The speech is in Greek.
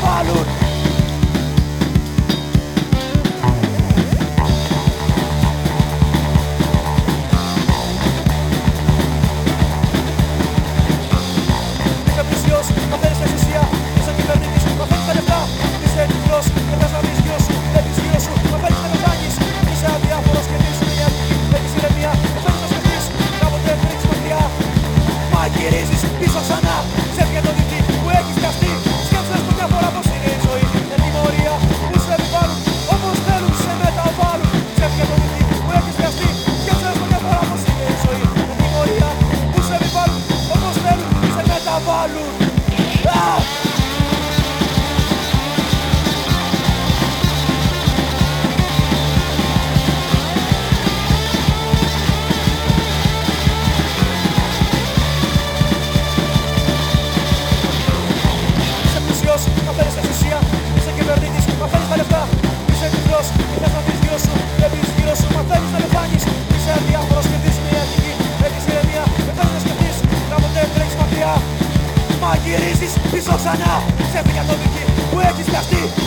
cavalo. Oh! Μα γυρίζεις πίσω ξανά Σε μια το που έχεις πιαστεί